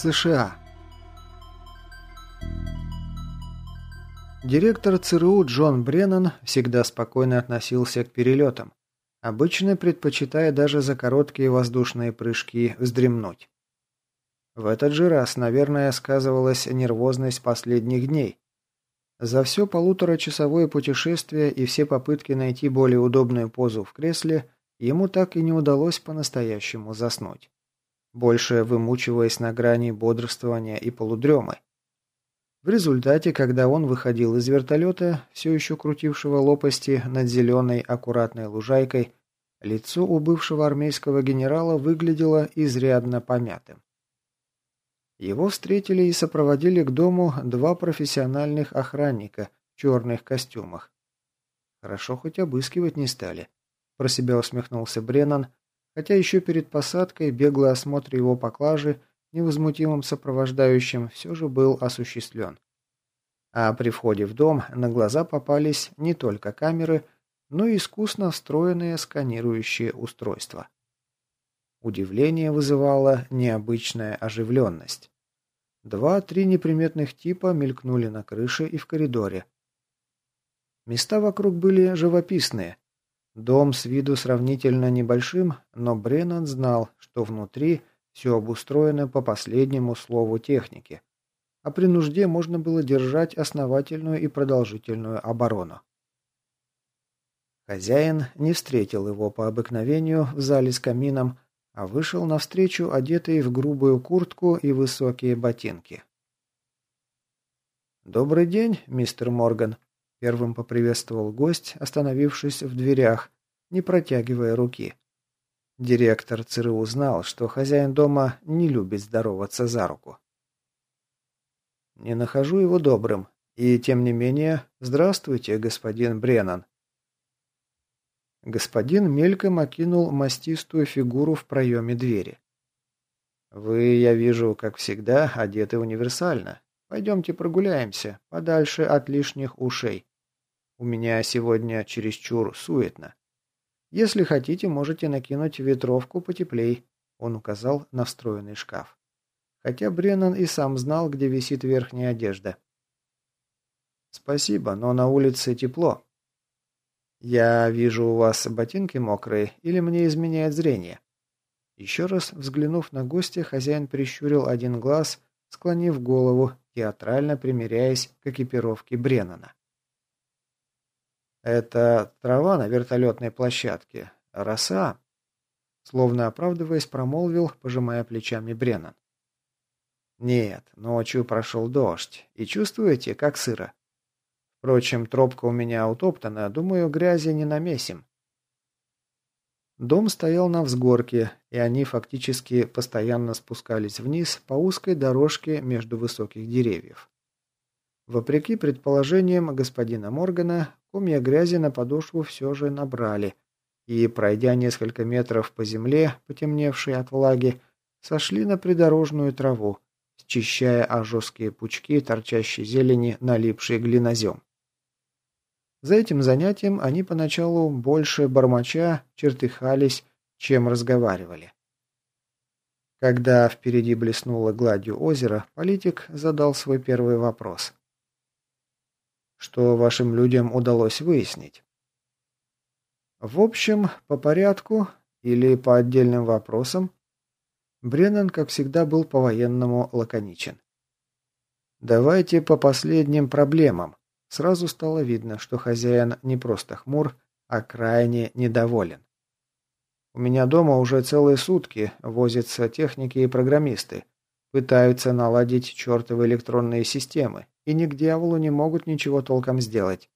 США. Директор ЦРУ Джон Бреннан всегда спокойно относился к перелетам, обычно предпочитая даже за короткие воздушные прыжки вздремнуть. В этот же раз, наверное, сказывалась нервозность последних дней. За все полуторачасовое путешествие и все попытки найти более удобную позу в кресле ему так и не удалось по-настоящему заснуть, больше вымучиваясь на грани бодрствования и полудремы. В результате, когда он выходил из вертолета, все еще крутившего лопасти над зеленой аккуратной лужайкой, лицо у бывшего армейского генерала выглядело изрядно помятым. Его встретили и сопроводили к дому два профессиональных охранника в черных костюмах. Хорошо хоть обыскивать не стали. Про себя усмехнулся Бреннан, хотя еще перед посадкой беглый осмотр его поклажи невозмутимым сопровождающим все же был осуществлен. А при входе в дом на глаза попались не только камеры, но и искусно встроенные сканирующие устройства. Удивление вызывала необычная оживленность. Два-три неприметных типа мелькнули на крыше и в коридоре. Места вокруг были живописные. Дом с виду сравнительно небольшим, но Бреннан знал, что внутри все обустроено по последнему слову техники. А при нужде можно было держать основательную и продолжительную оборону. Хозяин не встретил его по обыкновению в зале с камином, а вышел навстречу одетый в грубую куртку и высокие ботинки. «Добрый день, мистер Морган», — первым поприветствовал гость, остановившись в дверях, не протягивая руки. Директор ЦРУ знал, что хозяин дома не любит здороваться за руку. «Не нахожу его добрым. И, тем не менее, здравствуйте, господин Бреннан». Господин мельком окинул мастистую фигуру в проеме двери. «Вы, я вижу, как всегда, одеты универсально. Пойдемте прогуляемся, подальше от лишних ушей. У меня сегодня чересчур суетно». Если хотите, можете накинуть ветровку потеплей», — он указал на встроенный шкаф. Хотя Бреннан и сам знал, где висит верхняя одежда. «Спасибо, но на улице тепло». «Я вижу, у вас ботинки мокрые, или мне изменяет зрение?» Еще раз взглянув на гостя, хозяин прищурил один глаз, склонив голову, театрально примиряясь к экипировке Бреннана. «Это трава на вертолетной площадке. Роса?» Словно оправдываясь, промолвил, пожимая плечами Бреннан. «Нет, ночью прошел дождь. И чувствуете, как сыро? Впрочем, тропка у меня утоптана, думаю, грязи не намесим». Дом стоял на взгорке, и они фактически постоянно спускались вниз по узкой дорожке между высоких деревьев. Вопреки предположениям господина Моргана, комья грязи на подошву все же набрали, и, пройдя несколько метров по земле, потемневшей от влаги, сошли на придорожную траву, счищая о жесткие пучки торчащей зелени налипший глинозем. За этим занятием они поначалу больше бормоча чертыхались, чем разговаривали. Когда впереди блеснуло гладью озера, политик задал свой первый вопрос. Что вашим людям удалось выяснить? В общем, по порядку или по отдельным вопросам, Бреннан, как всегда, был по-военному лаконичен. Давайте по последним проблемам. Сразу стало видно, что хозяин не просто хмур, а крайне недоволен. У меня дома уже целые сутки возятся техники и программисты. Пытаются наладить чертовы электронные системы, и ни к дьяволу не могут ничего толком сделать.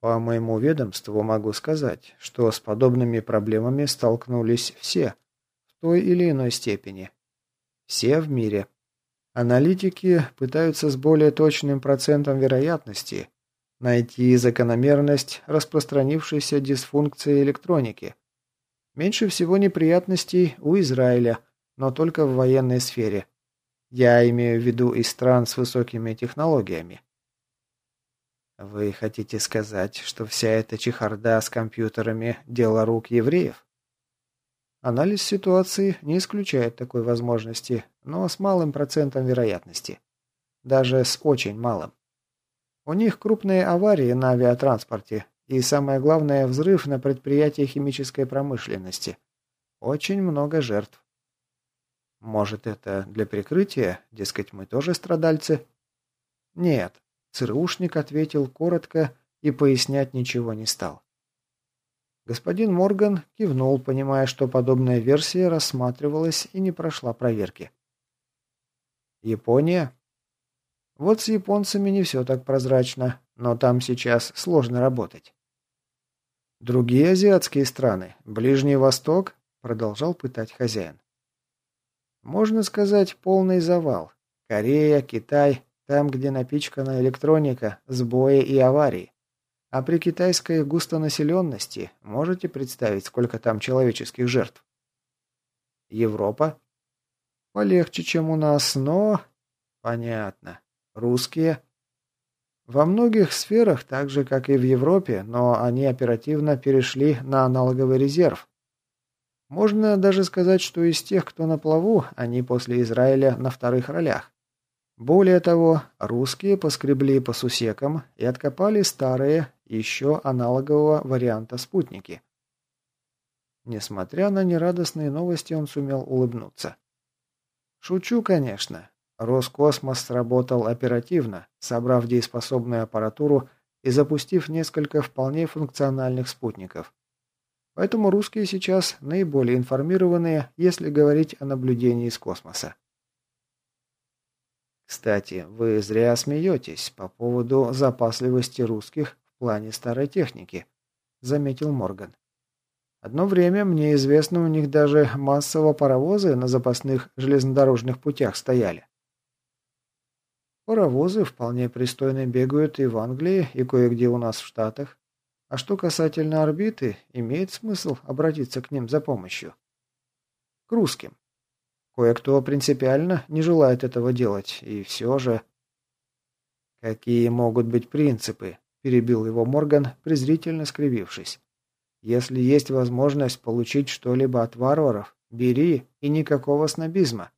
По моему ведомству могу сказать, что с подобными проблемами столкнулись все, в той или иной степени. Все в мире. Аналитики пытаются с более точным процентом вероятности найти закономерность распространившейся дисфункции электроники. Меньше всего неприятностей у Израиля, но только в военной сфере. Я имею в виду из стран с высокими технологиями. Вы хотите сказать, что вся эта чехарда с компьютерами – дело рук евреев? Анализ ситуации не исключает такой возможности, но с малым процентом вероятности. Даже с очень малым. У них крупные аварии на авиатранспорте и, самое главное, взрыв на предприятии химической промышленности. Очень много жертв. Может, это для прикрытия? Дескать, мы тоже страдальцы? Нет. ЦРУшник ответил коротко и пояснять ничего не стал. Господин Морган кивнул, понимая, что подобная версия рассматривалась и не прошла проверки. Япония? Вот с японцами не все так прозрачно, но там сейчас сложно работать. Другие азиатские страны, Ближний Восток, продолжал пытать хозяин. Можно сказать, полный завал. Корея, Китай, там, где напичкана электроника, сбои и аварии. А при китайской густонаселенности можете представить, сколько там человеческих жертв? Европа? Полегче, чем у нас, но... Понятно. Русские? Во многих сферах, так же, как и в Европе, но они оперативно перешли на аналоговый резерв. Можно даже сказать, что из тех, кто на плаву, они после Израиля на вторых ролях. Более того, русские поскребли по сусекам и откопали старые, еще аналогового варианта спутники. Несмотря на нерадостные новости, он сумел улыбнуться. Шучу, конечно. Роскосмос сработал оперативно, собрав дееспособную аппаратуру и запустив несколько вполне функциональных спутников. Поэтому русские сейчас наиболее информированные, если говорить о наблюдении из космоса. Кстати, вы зря смеетесь по поводу запасливости русских в плане старой техники, заметил Морган. Одно время, мне известно, у них даже массово паровозы на запасных железнодорожных путях стояли. Паровозы вполне пристойно бегают и в Англии, и кое-где у нас в Штатах. А что касательно орбиты, имеет смысл обратиться к ним за помощью. К русским. Кое-кто принципиально не желает этого делать, и все же... «Какие могут быть принципы?» – перебил его Морган, презрительно скривившись. «Если есть возможность получить что-либо от варваров, бери, и никакого снобизма».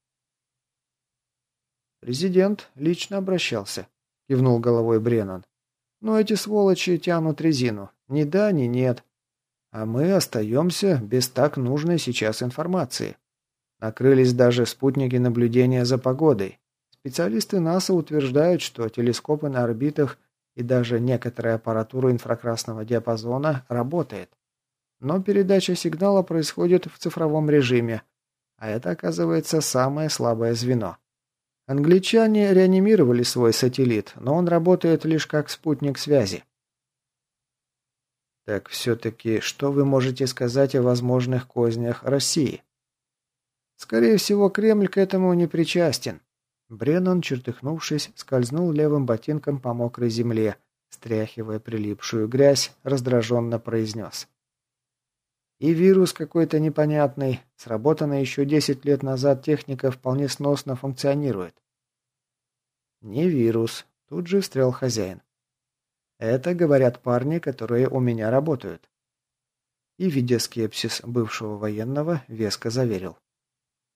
«Президент лично обращался», – кивнул головой Бреннан. «Но эти сволочи тянут резину. Ни да, ни нет. А мы остаемся без так нужной сейчас информации. Накрылись даже спутники наблюдения за погодой. Специалисты НАСА утверждают, что телескопы на орбитах и даже некоторая аппаратура инфракрасного диапазона работает. Но передача сигнала происходит в цифровом режиме, а это, оказывается, самое слабое звено. Англичане реанимировали свой сателлит, но он работает лишь как спутник связи. Так все-таки, что вы можете сказать о возможных кознях России? Скорее всего, Кремль к этому не причастен. Бреннан, чертыхнувшись, скользнул левым ботинком по мокрой земле, стряхивая прилипшую грязь, раздраженно произнес. И вирус какой-то непонятный, сработанная еще 10 лет назад техника вполне сносно функционирует. Не вирус, тут же встрял хозяин. Это говорят парни, которые у меня работают. И, видя скепсис бывшего военного, веско заверил.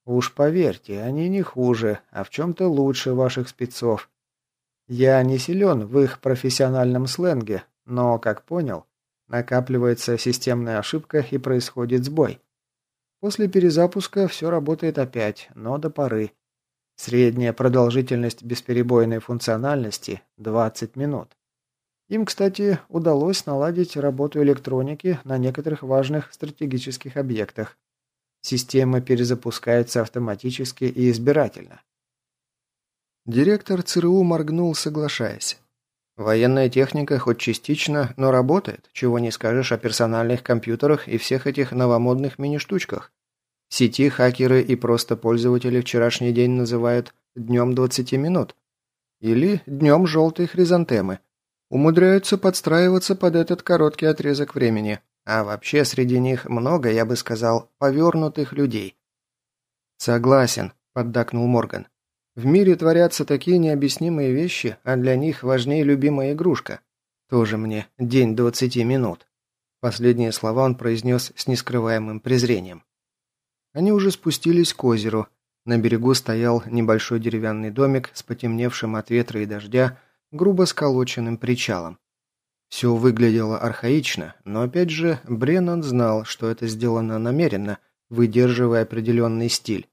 Уж поверьте, они не хуже, а в чем-то лучше ваших спецов. Я не силен в их профессиональном сленге, но, как понял, накапливается системная ошибка и происходит сбой. После перезапуска все работает опять, но до поры. Средняя продолжительность бесперебойной функциональности – 20 минут. Им, кстати, удалось наладить работу электроники на некоторых важных стратегических объектах. Система перезапускается автоматически и избирательно. Директор ЦРУ моргнул, соглашаясь. Военная техника хоть частично, но работает, чего не скажешь о персональных компьютерах и всех этих новомодных мини-штучках. Сети хакеры и просто пользователи вчерашний день называют «днем 20 минут» или «днем желтой хризантемы». Умудряются подстраиваться под этот короткий отрезок времени. А вообще среди них много, я бы сказал, повернутых людей. Согласен, поддакнул Морган. В мире творятся такие необъяснимые вещи, а для них важнее любимая игрушка. Тоже мне день двадцати минут. Последние слова он произнес с нескрываемым презрением. Они уже спустились к озеру. На берегу стоял небольшой деревянный домик с потемневшим от ветра и дождя грубо сколоченным причалом. Все выглядело архаично, но опять же Бреннан знал, что это сделано намеренно, выдерживая определенный стиль.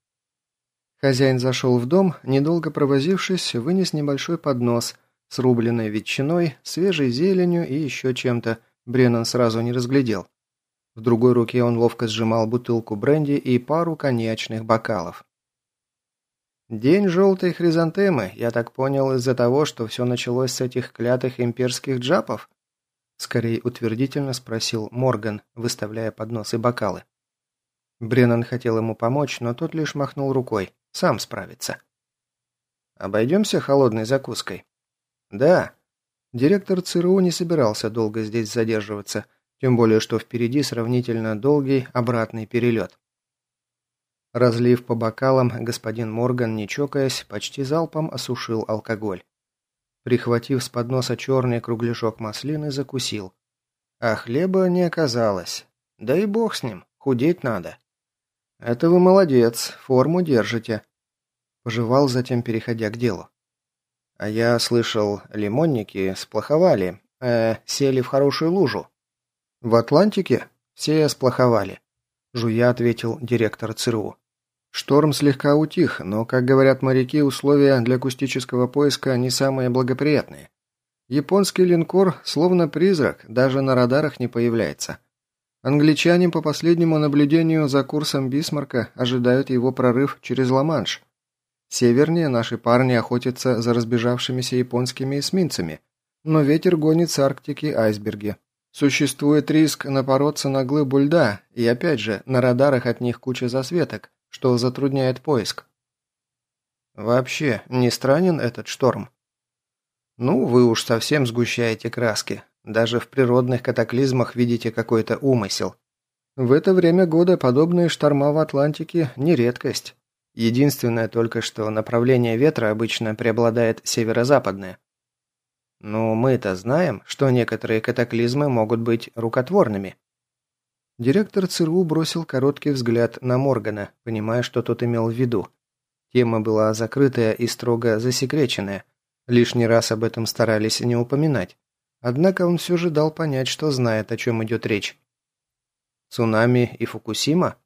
Хозяин зашел в дом, недолго провозившись, вынес небольшой поднос с рубленной ветчиной, свежей зеленью и еще чем-то, Бреннан сразу не разглядел. В другой руке он ловко сжимал бутылку бренди и пару коньячных бокалов. «День желтой хризантемы, я так понял, из-за того, что все началось с этих клятых имперских джапов?» Скорее утвердительно спросил Морган, выставляя поднос и бокалы. Бреннан хотел ему помочь, но тот лишь махнул рукой. Сам справится. «Обойдемся холодной закуской?» «Да». Директор ЦРУ не собирался долго здесь задерживаться, тем более, что впереди сравнительно долгий обратный перелет. Разлив по бокалам, господин Морган, не чокаясь, почти залпом осушил алкоголь. Прихватив с подноса черный кругляшок маслины, закусил. А хлеба не оказалось. Да и бог с ним, худеть надо. «Это вы молодец, форму держите», – пожевал, затем переходя к делу. «А я слышал, лимонники сплоховали, э, сели в хорошую лужу». «В Атлантике? Все сплоховали», – жуя ответил директор ЦРУ. Шторм слегка утих, но, как говорят моряки, условия для акустического поиска не самые благоприятные. Японский линкор, словно призрак, даже на радарах не появляется. Англичане, по последнему наблюдению за курсом Бисмарка, ожидают его прорыв через Ла-Манш. Севернее наши парни охотятся за разбежавшимися японскими эсминцами, но ветер гонит с Арктики айсберги. Существует риск напороться на глыбу льда, и опять же, на радарах от них куча засветок, что затрудняет поиск. Вообще, не странен этот шторм? Ну, вы уж совсем сгущаете краски. Даже в природных катаклизмах видите какой-то умысел. В это время года подобные шторма в Атлантике не редкость. Единственное только, что направление ветра обычно преобладает северо-западное. Но мы-то знаем, что некоторые катаклизмы могут быть рукотворными. Директор ЦРУ бросил короткий взгляд на Моргана, понимая, что тот имел в виду. Тема была закрытая и строго засекреченная. Лишний раз об этом старались не упоминать. Однако он все же дал понять, что знает, о чем идет речь. Цунами и Фукусима?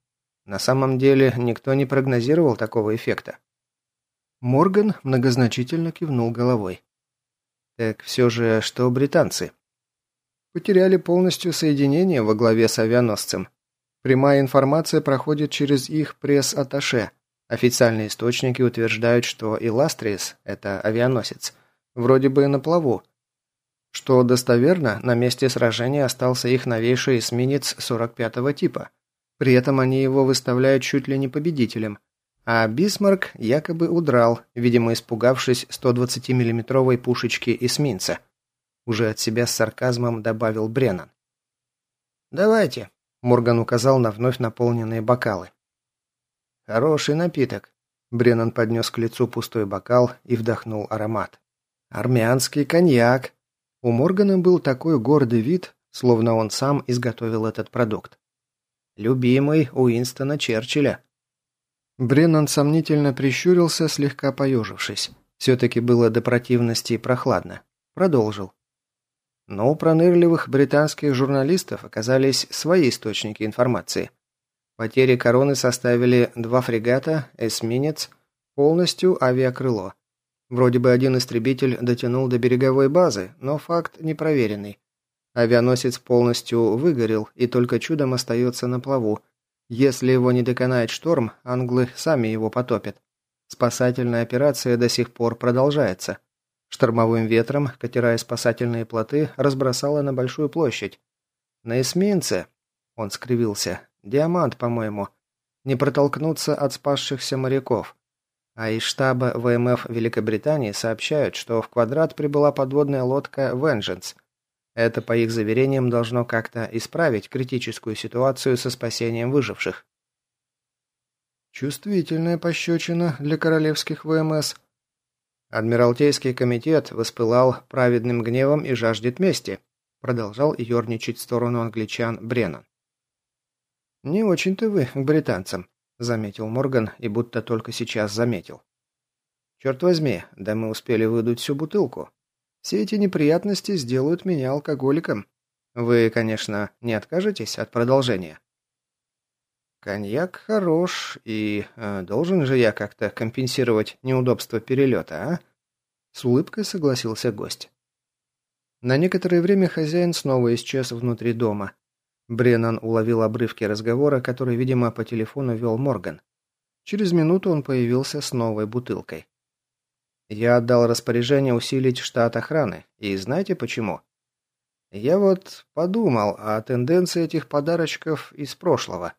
На самом деле, никто не прогнозировал такого эффекта. Морган многозначительно кивнул головой. Так все же, что британцы? Потеряли полностью соединение во главе с авианосцем. Прямая информация проходит через их пресс-атташе. Официальные источники утверждают, что Иластрис – это авианосец. Вроде бы на плаву. Что достоверно, на месте сражения остался их новейший эсминец 45-го типа. При этом они его выставляют чуть ли не победителем. А Бисмарк якобы удрал, видимо испугавшись 120 миллиметровой пушечки эсминца – уже от себя с сарказмом добавил Бреннан. «Давайте», – Морган указал на вновь наполненные бокалы. «Хороший напиток», – Бреннан поднес к лицу пустой бокал и вдохнул аромат. «Армянский коньяк». У Моргана был такой гордый вид, словно он сам изготовил этот продукт. «Любимый Уинстона Черчилля». Бреннан сомнительно прищурился, слегка поежившись. Все-таки было до противности прохладно. Продолжил. Но у пронырливых британских журналистов оказались свои источники информации. Потери короны составили два фрегата, эсминец, полностью авиакрыло. Вроде бы один истребитель дотянул до береговой базы, но факт непроверенный. Авианосец полностью выгорел и только чудом остается на плаву. Если его не доконает шторм, англы сами его потопят. Спасательная операция до сих пор продолжается. Штормовым ветром катера и спасательные плоты разбросало на большую площадь. На эсминце, он скривился, диамант, по-моему, не протолкнуться от спасшихся моряков. А из штаба ВМФ Великобритании сообщают, что в квадрат прибыла подводная лодка «Vengeance». Это, по их заверениям, должно как-то исправить критическую ситуацию со спасением выживших. Чувствительная пощечина для королевских ВМС – Адмиралтейский комитет воспылал праведным гневом и жаждет мести, продолжал ерничать в сторону англичан Бреннан. «Не очень-то вы к британцам», заметил Морган и будто только сейчас заметил. «Черт возьми, да мы успели выдуть всю бутылку. Все эти неприятности сделают меня алкоголиком. Вы, конечно, не откажетесь от продолжения?» «Коньяк хорош, и э, должен же я как-то компенсировать неудобства перелета, а?» С улыбкой согласился гость. На некоторое время хозяин снова исчез внутри дома. Бреннан уловил обрывки разговора, который, видимо, по телефону вел Морган. Через минуту он появился с новой бутылкой. Я отдал распоряжение усилить штат охраны. И знаете почему? Я вот подумал о тенденции этих подарочков из прошлого.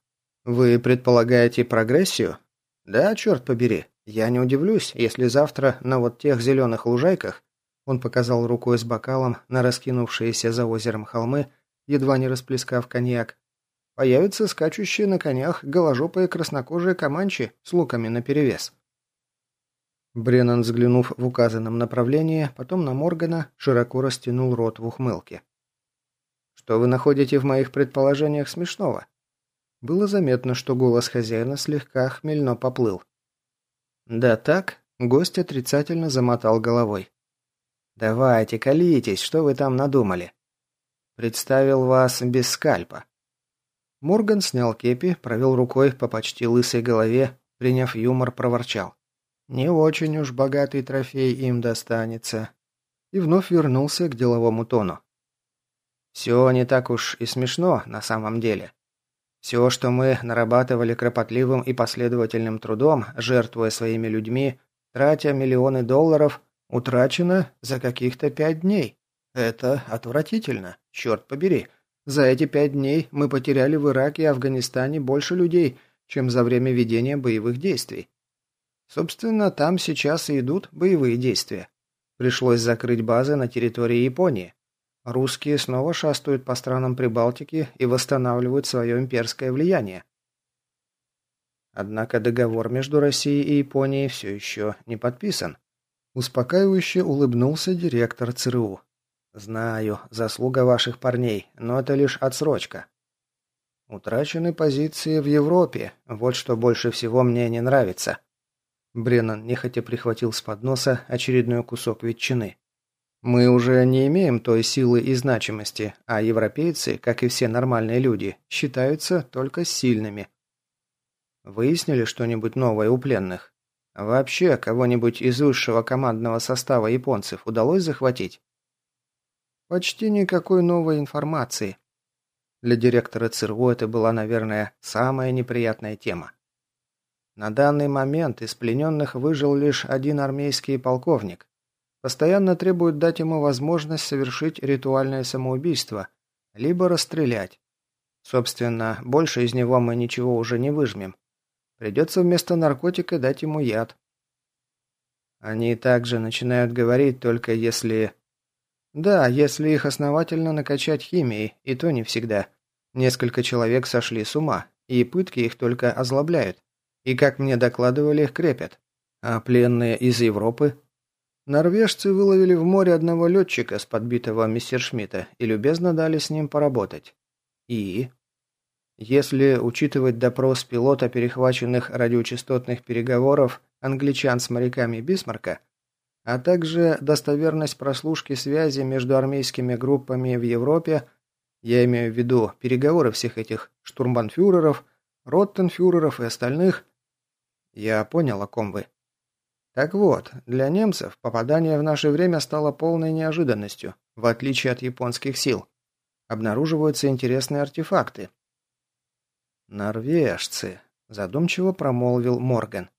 Вы предполагаете прогрессию? Да, черт побери. Я не удивлюсь, если завтра на вот тех зеленых лужайках он показал рукой с бокалом на раскинувшиеся за озером холмы, едва не расплескав коньяк. Появятся скачущие на конях голожопые краснокожие команчи с луками наперевес. Бреннан, взглянув в указанном направлении, потом на Моргана, широко растянул рот в ухмылке. «Что вы находите в моих предположениях смешного?» Было заметно, что голос хозяина слегка хмельно поплыл. «Да так?» – гость отрицательно замотал головой. «Давайте, колитесь, что вы там надумали?» «Представил вас без скальпа». Морган снял кепи, провел рукой по почти лысой голове, приняв юмор, проворчал. «Не очень уж богатый трофей им достанется». И вновь вернулся к деловому тону. «Все не так уж и смешно на самом деле. Все, что мы нарабатывали кропотливым и последовательным трудом, жертвуя своими людьми, тратя миллионы долларов, утрачено за каких-то пять дней. Это отвратительно, черт побери. За эти пять дней мы потеряли в Ираке и Афганистане больше людей, чем за время ведения боевых действий. Собственно, там сейчас и идут боевые действия. Пришлось закрыть базы на территории Японии. Русские снова шастают по странам Прибалтики и восстанавливают свое имперское влияние. Однако договор между Россией и Японией все еще не подписан. Успокаивающе улыбнулся директор ЦРУ. «Знаю, заслуга ваших парней, но это лишь отсрочка. Утрачены позиции в Европе, вот что больше всего мне не нравится». Бреннан нехотя прихватил с подноса очередной кусок ветчины. Мы уже не имеем той силы и значимости, а европейцы, как и все нормальные люди, считаются только сильными. Выяснили что-нибудь новое у пленных? Вообще, кого-нибудь из высшего командного состава японцев удалось захватить? Почти никакой новой информации. Для директора ЦРУ это была, наверное, самая неприятная тема. На данный момент из плененных выжил лишь один армейский полковник, Постоянно требуют дать ему возможность совершить ритуальное самоубийство, либо расстрелять. Собственно, больше из него мы ничего уже не выжмем. Придется вместо наркотика дать ему яд. Они также начинают говорить только если... Да, если их основательно накачать химией, и то не всегда. Несколько человек сошли с ума, и пытки их только озлобляют. И, как мне докладывали, крепят. А пленные из Европы Норвежцы выловили в море одного летчика с подбитого Мессершмитта и любезно дали с ним поработать. И? Если учитывать допрос пилота перехваченных радиочастотных переговоров англичан с моряками Бисмарка, а также достоверность прослушки связи между армейскими группами в Европе, я имею в виду переговоры всех этих штурмбанфюреров, роттенфюреров и остальных, я понял, о ком вы. Так вот, для немцев попадание в наше время стало полной неожиданностью, в отличие от японских сил. Обнаруживаются интересные артефакты. «Норвежцы», – задумчиво промолвил Морган.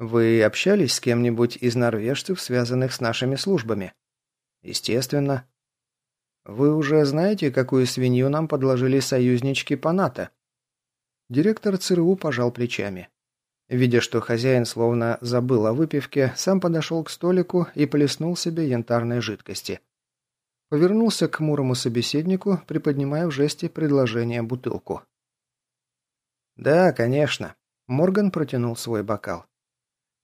«Вы общались с кем-нибудь из норвежцев, связанных с нашими службами?» «Естественно». «Вы уже знаете, какую свинью нам подложили союзнички по НАТО?» Директор ЦРУ пожал плечами. Видя, что хозяин словно забыл о выпивке, сам подошел к столику и плеснул себе янтарной жидкости. Повернулся к мурому собеседнику, приподнимая в жесте предложение бутылку. «Да, конечно», — Морган протянул свой бокал.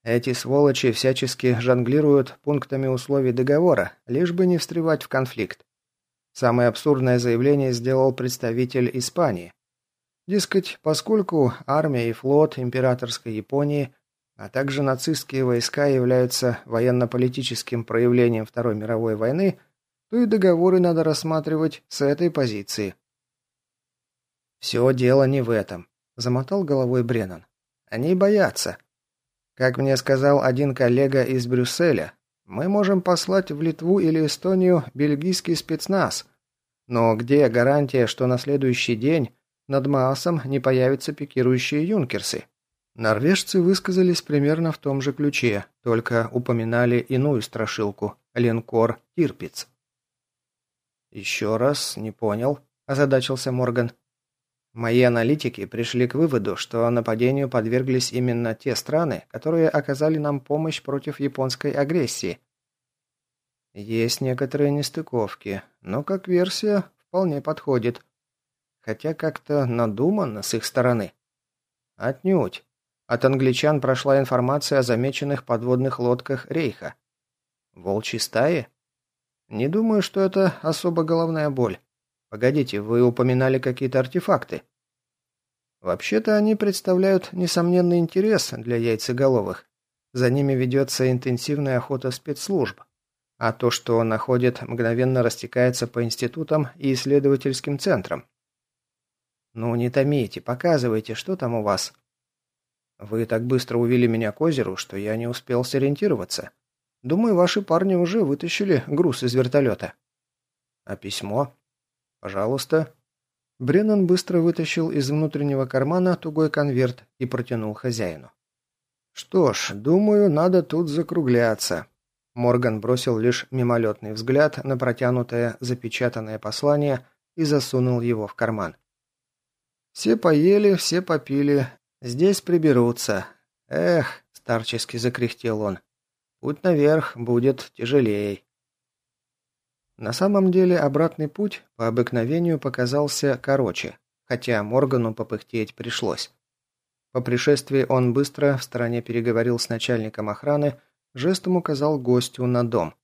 «Эти сволочи всячески жонглируют пунктами условий договора, лишь бы не встревать в конфликт. Самое абсурдное заявление сделал представитель Испании. Дескать, поскольку армия и флот императорской Японии, а также нацистские войска являются военно-политическим проявлением Второй мировой войны, то и договоры надо рассматривать с этой позиции. «Все дело не в этом», – замотал головой Бреннан. «Они боятся. Как мне сказал один коллега из Брюсселя, мы можем послать в Литву или Эстонию бельгийский спецназ. Но где гарантия, что на следующий день над Маасом не появятся пикирующие юнкерсы?» Норвежцы высказались примерно в том же ключе, только упоминали иную страшилку – линкор «Тирпиц». «Еще раз, не понял», – озадачился Морган. Мои аналитики пришли к выводу, что нападению подверглись именно те страны, которые оказали нам помощь против японской агрессии. Есть некоторые нестыковки, но как версия вполне подходит. Хотя как-то надуманно с их стороны. Отнюдь. От англичан прошла информация о замеченных подводных лодках Рейха. Волчьи стаи? Не думаю, что это особо головная боль. Погодите, вы упоминали какие-то артефакты. Вообще-то они представляют несомненный интерес для яйцеголовых. За ними ведется интенсивная охота спецслужб. А то, что он находит, мгновенно растекается по институтам и исследовательским центрам. «Ну, не томите, показывайте, что там у вас». «Вы так быстро увели меня к озеру, что я не успел сориентироваться. Думаю, ваши парни уже вытащили груз из вертолета». «А письмо?» «Пожалуйста». Бреннан быстро вытащил из внутреннего кармана тугой конверт и протянул хозяину. «Что ж, думаю, надо тут закругляться». Морган бросил лишь мимолетный взгляд на протянутое запечатанное послание и засунул его в карман. «Все поели, все попили. Здесь приберутся. Эх!» – старчески закряхтел он. «Путь наверх будет тяжелее». На самом деле обратный путь по обыкновению показался короче, хотя Моргану попыхтеть пришлось. По пришествии он быстро в стороне переговорил с начальником охраны, жестом указал гостю на дом.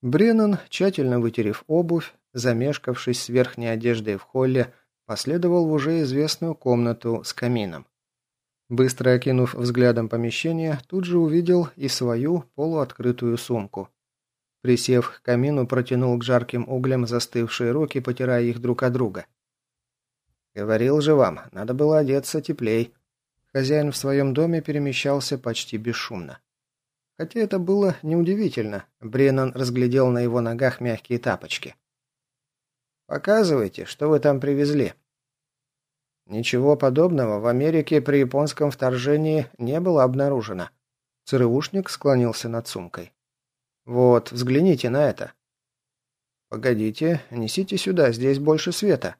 Бреннан, тщательно вытерев обувь, замешкавшись с верхней одеждой в холле, последовал в уже известную комнату с камином. Быстро окинув взглядом помещение, тут же увидел и свою полуоткрытую сумку. Присев к камину, протянул к жарким углям застывшие руки, потирая их друг от друга. «Говорил же вам, надо было одеться теплей». Хозяин в своем доме перемещался почти бесшумно. Хотя это было неудивительно, Бреннан разглядел на его ногах мягкие тапочки. «Показывайте, что вы там привезли». Ничего подобного в Америке при японском вторжении не было обнаружено. ЦРУшник склонился над сумкой. Вот, взгляните на это. Погодите, несите сюда, здесь больше света.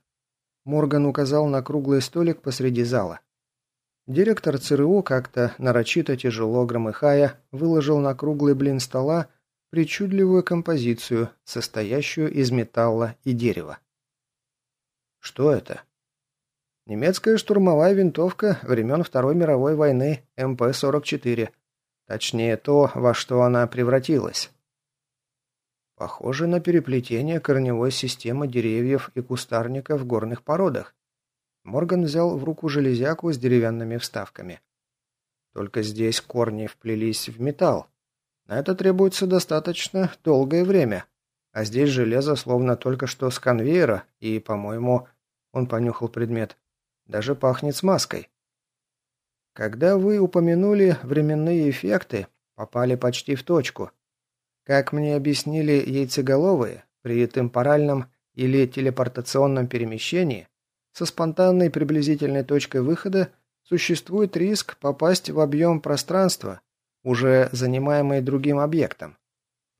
Морган указал на круглый столик посреди зала. Директор ЦРУ, как-то нарочито тяжело громыхая, выложил на круглый блин стола причудливую композицию, состоящую из металла и дерева. Что это? Немецкая штурмовая винтовка времен Второй мировой войны МП-44. Точнее, то, во что она превратилась. Похоже на переплетение корневой системы деревьев и кустарника в горных породах. Морган взял в руку железяку с деревянными вставками. Только здесь корни вплелись в металл. На это требуется достаточно долгое время. А здесь железо словно только что с конвейера, и, по-моему, он понюхал предмет, даже пахнет смазкой. Когда вы упомянули временные эффекты, попали почти в точку. Как мне объяснили яйцеголовые, при темпоральном или телепортационном перемещении со спонтанной приблизительной точкой выхода существует риск попасть в объем пространства, уже занимаемый другим объектом.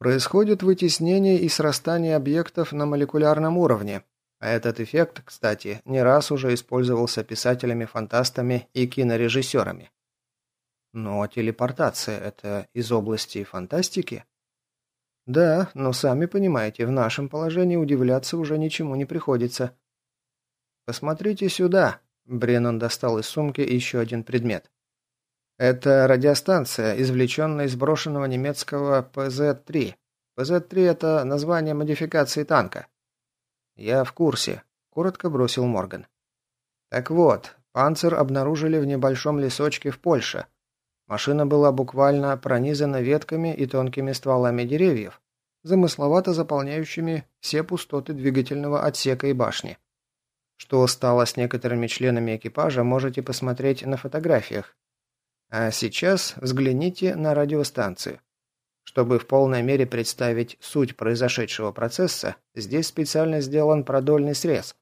Происходит вытеснение и срастание объектов на молекулярном уровне, а этот эффект, кстати, не раз уже использовался писателями-фантастами и кинорежиссерами. Но телепортация – это из области фантастики? Да, но сами понимаете, в нашем положении удивляться уже ничему не приходится. Посмотрите сюда. Бреннан достал из сумки еще один предмет. Это радиостанция, извлеченная из брошенного немецкого ПЗ-3. ПЗ-3 – это название модификации танка. «Я в курсе», – коротко бросил Морган. Так вот, панцир обнаружили в небольшом лесочке в Польше. Машина была буквально пронизана ветками и тонкими стволами деревьев, замысловато заполняющими все пустоты двигательного отсека и башни. Что стало с некоторыми членами экипажа, можете посмотреть на фотографиях. А сейчас взгляните на радиостанцию. Чтобы в полной мере представить суть произошедшего процесса, здесь специально сделан продольный срез.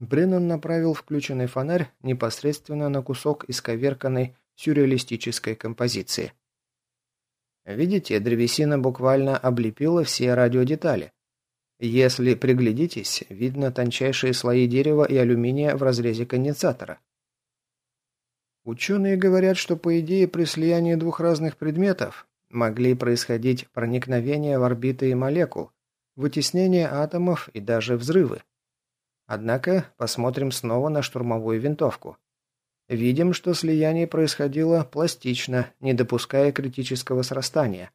Бреннан направил включенный фонарь непосредственно на кусок исковерканной сюрреалистической композиции. Видите, древесина буквально облепила все радиодетали. Если приглядитесь, видно тончайшие слои дерева и алюминия в разрезе конденсатора. Ученые говорят, что по идее при слиянии двух разных предметов могли происходить проникновение в орбиты молекул, вытеснение атомов и даже взрывы. Однако посмотрим снова на штурмовую винтовку. Видим, что слияние происходило пластично, не допуская критического срастания.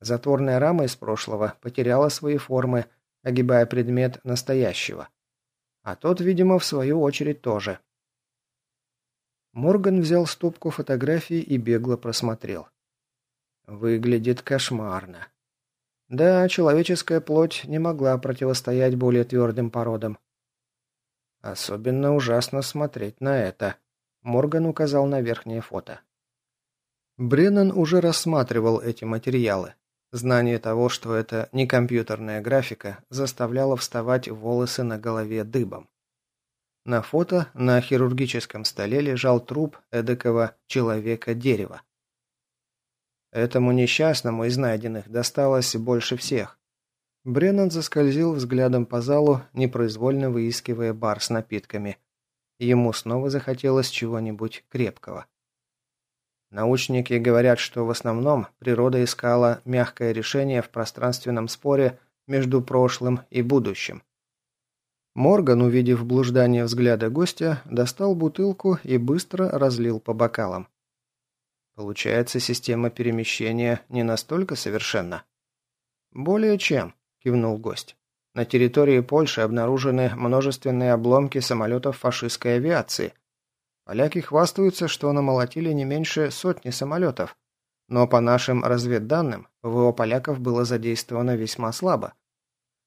Затворная рама из прошлого потеряла свои формы, огибая предмет настоящего. А тот, видимо, в свою очередь тоже. Морган взял стопку фотографий и бегло просмотрел. Выглядит кошмарно. Да, человеческая плоть не могла противостоять более твердым породам. Особенно ужасно смотреть на это. Морган указал на верхнее фото. Бреннан уже рассматривал эти материалы. Знание того, что это не компьютерная графика, заставляло вставать волосы на голове дыбом. На фото на хирургическом столе лежал труп эдакого человека-дерева. Этому несчастному из найденных досталось больше всех. Бреннан заскользил взглядом по залу, непроизвольно выискивая бар с напитками. Ему снова захотелось чего-нибудь крепкого. Научники говорят, что в основном природа искала мягкое решение в пространственном споре между прошлым и будущим. Морган, увидев блуждание взгляда гостя, достал бутылку и быстро разлил по бокалам. Получается, система перемещения не настолько совершенна? Более чем, кивнул гость. На территории Польши обнаружены множественные обломки самолетов фашистской авиации. Поляки хвастаются, что намолотили не меньше сотни самолетов. Но по нашим разведданным, ПВО поляков было задействовано весьма слабо.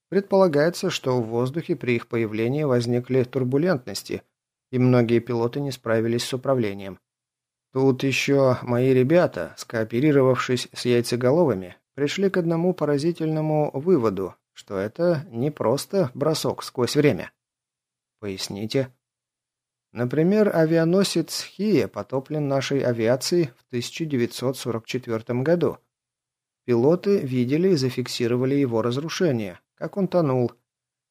Предполагается, что в воздухе при их появлении возникли турбулентности, и многие пилоты не справились с управлением. Тут еще мои ребята, скооперировавшись с яйцеголовыми, пришли к одному поразительному выводу, что это не просто бросок сквозь время. Поясните. Например, авианосец Хия потоплен нашей авиацией в 1944 году. Пилоты видели и зафиксировали его разрушение, как он тонул.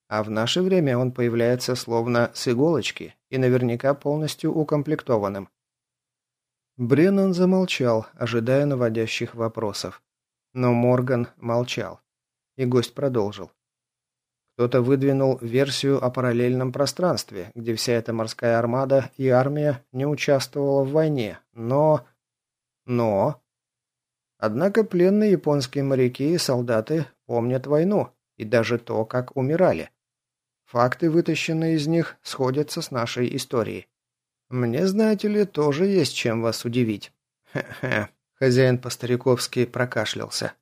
А в наше время он появляется словно с иголочки и наверняка полностью укомплектованным. Бреннан замолчал, ожидая наводящих вопросов. Но Морган молчал. И гость продолжил. Кто-то выдвинул версию о параллельном пространстве, где вся эта морская армада и армия не участвовала в войне, но... Но... Однако пленные японские моряки и солдаты помнят войну и даже то, как умирали. Факты, вытащенные из них, сходятся с нашей историей. «Мне, знаете ли, тоже есть чем вас удивить». «Хе-хе», — хозяин по-стариковски прокашлялся.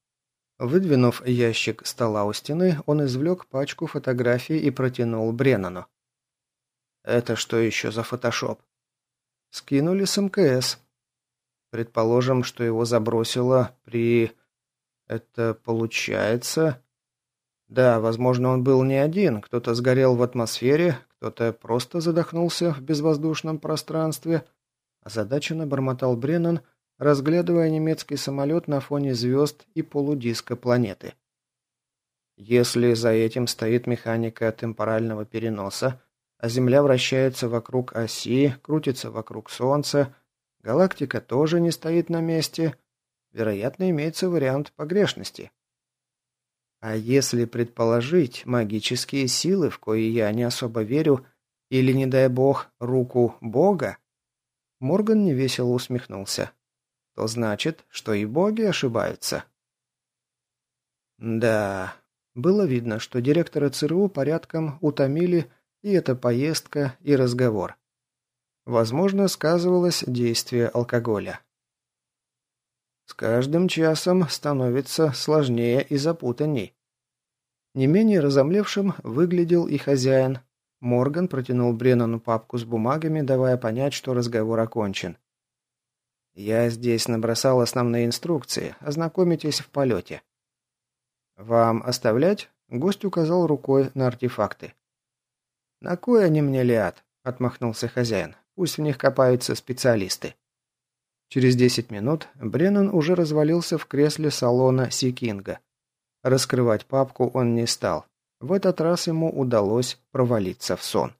Выдвинув ящик стола у стены, он извлек пачку фотографий и протянул Бреннану. «Это что еще за фотошоп?» «Скинули с МКС. Предположим, что его забросило при... Это получается...» «Да, возможно, он был не один, кто-то сгорел в атмосфере, кто-то просто задохнулся в безвоздушном пространстве. Озадаченно бормотал Бреннан, разглядывая немецкий самолет на фоне звезд и полудиска планеты. Если за этим стоит механика темпорального переноса, а Земля вращается вокруг оси, крутится вокруг Солнца, галактика тоже не стоит на месте, вероятно, имеется вариант погрешности. А если предположить магические силы, в кои я не особо верю, или, не дай бог, руку Бога? Морган невесело усмехнулся. То значит, что и боги ошибаются. Да, было видно, что директора ЦРУ порядком утомили и эта поездка, и разговор. Возможно, сказывалось действие алкоголя. С каждым часом становится сложнее и запутанней. Не менее разомлевшим выглядел и хозяин. Морган протянул Бреннану папку с бумагами, давая понять, что разговор окончен. «Я здесь набросал основные инструкции. Ознакомитесь в полете». «Вам оставлять?» – гость указал рукой на артефакты. «На кой они мне, Лиад?» – отмахнулся хозяин. «Пусть в них копаются специалисты». Через 10 минут Бреннан уже развалился в кресле салона Сикинга. Раскрывать папку он не стал. В этот раз ему удалось провалиться в сон.